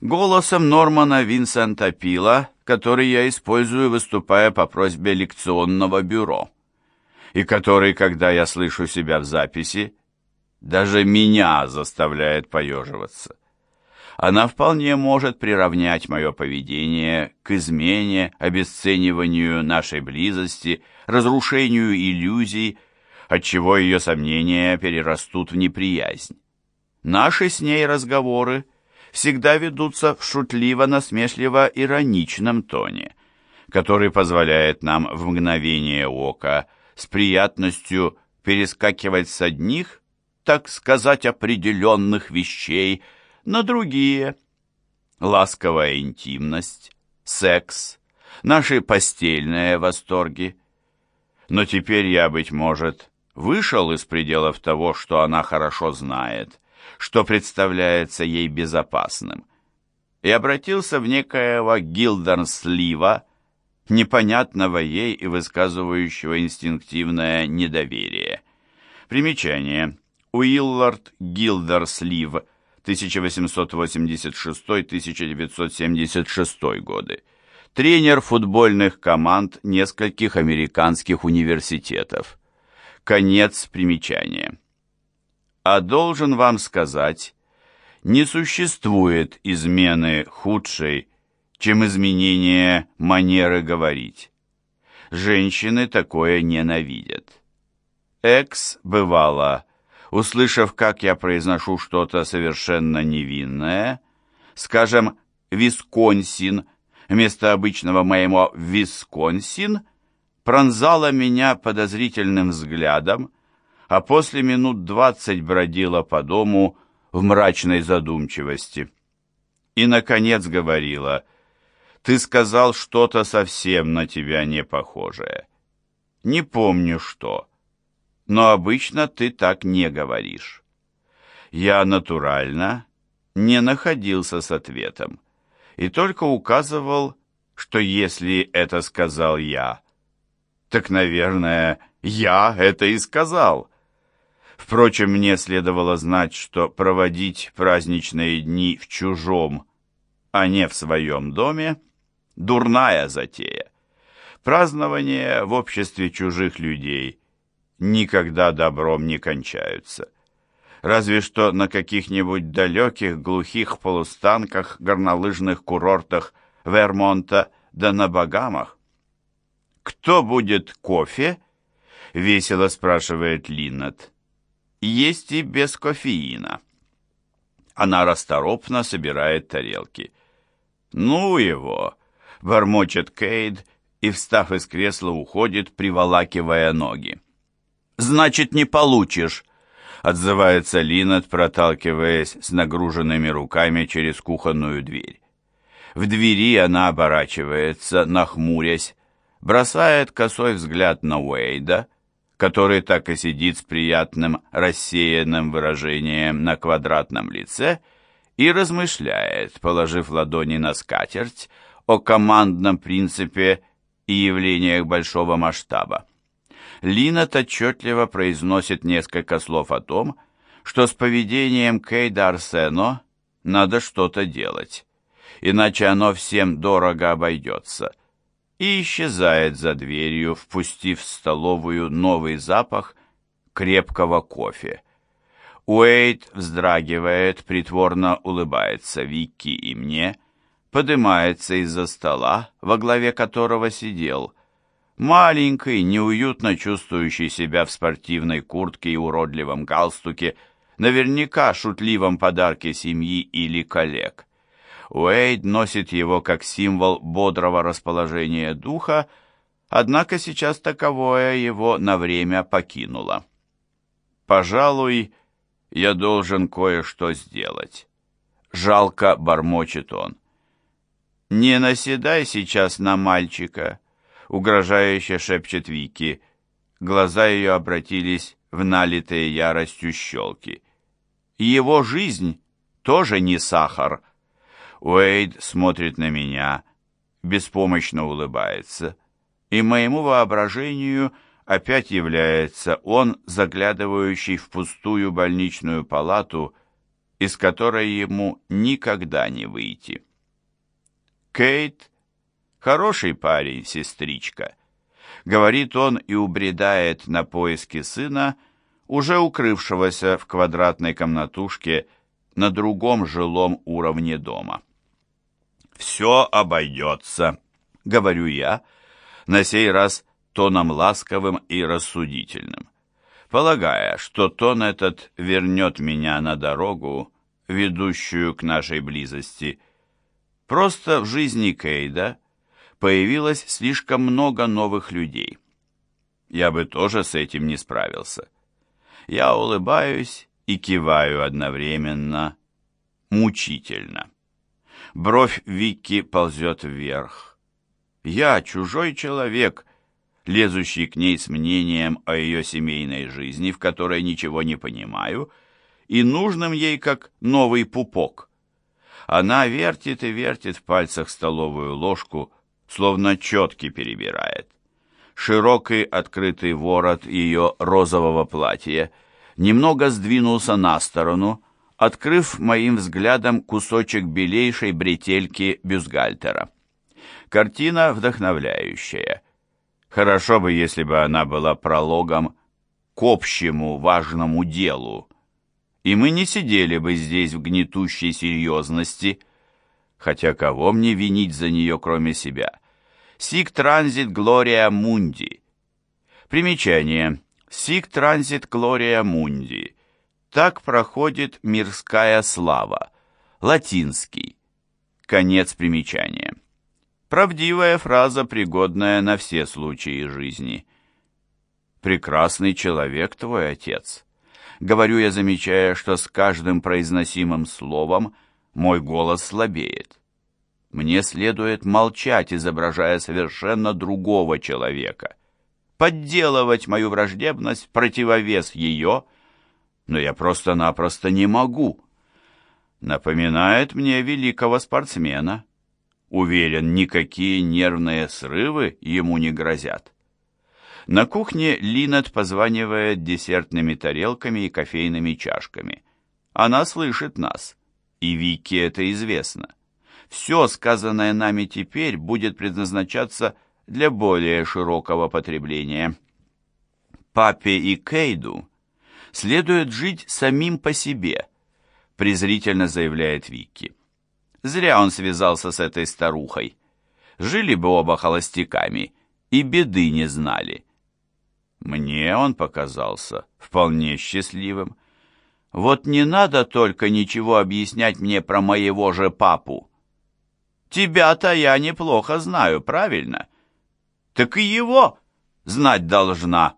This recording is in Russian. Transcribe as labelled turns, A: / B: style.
A: Голосом Нормана Винсента Пила, который я использую, выступая по просьбе лекционного бюро. И который, когда я слышу себя в записи, даже меня заставляет поеживаться. Она вполне может приравнять мое поведение к измене, обесцениванию нашей близости, разрушению иллюзий, отчего ее сомнения перерастут в неприязнь. Наши с ней разговоры всегда ведутся в шутливо-насмешливо-ироничном тоне, который позволяет нам в мгновение ока с приятностью перескакивать с одних, так сказать, определенных вещей на другие. Ласковая интимность, секс, наши постельные восторги. Но теперь я, быть может, вышел из пределов того, что она хорошо знает, что представляется ей безопасным, и обратился в некоего Гилдерслива, непонятного ей и высказывающего инстинктивное недоверие. Примечание. Уиллард Гилдерслив, 1886-1976 годы. Тренер футбольных команд нескольких американских университетов. Конец примечания. А должен вам сказать, не существует измены худшей, чем изменение манеры говорить. Женщины такое ненавидят. Экс, бывало, услышав, как я произношу что-то совершенно невинное, скажем, «Висконсин», вместо обычного моему «Висконсин», пронзала меня подозрительным взглядом, а после минут двадцать бродила по дому в мрачной задумчивости. И, наконец, говорила, «Ты сказал что-то совсем на тебя не похожее. Не помню что, но обычно ты так не говоришь». Я натурально не находился с ответом и только указывал, что если это сказал я, так, наверное, я это и сказал. Впрочем, мне следовало знать, что проводить праздничные дни в чужом, а не в своем доме, дурная затея. Празднования в обществе чужих людей никогда добром не кончаются. Разве что на каких-нибудь далеких глухих полустанках, горнолыжных курортах Вермонта да на Багамах. «Кто будет кофе?» — весело спрашивает Линнет. «Есть и без кофеина». Она расторопно собирает тарелки. «Ну его!» — бормочет Кейд и, встав из кресла, уходит, приволакивая ноги. «Значит, не получишь!» — отзывается Линнет, проталкиваясь с нагруженными руками через кухонную дверь. В двери она оборачивается, нахмурясь, бросает косой взгляд на Уэйда, который так и сидит с приятным рассеянным выражением на квадратном лице и размышляет, положив ладони на скатерть, о командном принципе и явлениях большого масштаба. Линнет отчетливо произносит несколько слов о том, что с поведением Кейда Арсено надо что-то делать, иначе оно всем дорого обойдется, и исчезает за дверью, впустив в столовую новый запах крепкого кофе. Уэйд вздрагивает, притворно улыбается Викки и мне, поднимается из-за стола, во главе которого сидел, маленький, неуютно чувствующий себя в спортивной куртке и уродливом галстуке, наверняка шутливом подарке семьи или коллег. Уэйд носит его как символ бодрого расположения духа, однако сейчас таковое его на время покинуло. «Пожалуй, я должен кое-что сделать». Жалко бормочет он. «Не наседай сейчас на мальчика», — угрожающе шепчет Вики. Глаза ее обратились в налитые яростью щелки. «Его жизнь тоже не сахар», — Уэйд смотрит на меня, беспомощно улыбается, и моему воображению опять является он, заглядывающий в пустую больничную палату из которой ему никогда не выйти. Кейт — хороший парень, сестричка, говорит он и убредает на поиски сына, уже укрывшегося в квадратной комнатушке на другом жилом уровне дома. «Все обойдется», — говорю я, на сей раз тоном ласковым и рассудительным, полагая, что тон этот вернет меня на дорогу, ведущую к нашей близости. Просто в жизни Кейда появилось слишком много новых людей. Я бы тоже с этим не справился. Я улыбаюсь и киваю одновременно, мучительно. Бровь Вики ползет вверх. Я чужой человек, лезущий к ней с мнением о ее семейной жизни, в которой ничего не понимаю, и нужным ей как новый пупок. Она вертит и вертит в пальцах столовую ложку, словно четки перебирает. Широкий открытый ворот ее розового платья немного сдвинулся на сторону, открыв моим взглядом кусочек белейшей бретельки бюстгальтера. Картина вдохновляющая. Хорошо бы, если бы она была прологом к общему важному делу, и мы не сидели бы здесь в гнетущей серьезности, хотя кого мне винить за нее, кроме себя? Сик транзит Глория Мунди. Примечание. Сик транзит Глория Мунди. Так проходит мирская слава. Латинский. Конец примечания. Правдивая фраза, пригодная на все случаи жизни. «Прекрасный человек твой отец», — говорю я, замечая, что с каждым произносимым словом мой голос слабеет. Мне следует молчать, изображая совершенно другого человека, подделывать мою враждебность противовес ее — но я просто-напросто не могу. Напоминает мне великого спортсмена. Уверен, никакие нервные срывы ему не грозят. На кухне Линет позванивает десертными тарелками и кофейными чашками. Она слышит нас, и Вики это известно. Все, сказанное нами теперь, будет предназначаться для более широкого потребления. Папе и Кейду следует жить самим по себе, презрительно заявляет Вики. Зря он связался с этой старухой. Жили бы оба холостяками и беды не знали. Мне он показался вполне счастливым. Вот не надо только ничего объяснять мне про моего же папу. Тебя-то я неплохо знаю, правильно? Так и его знать должна.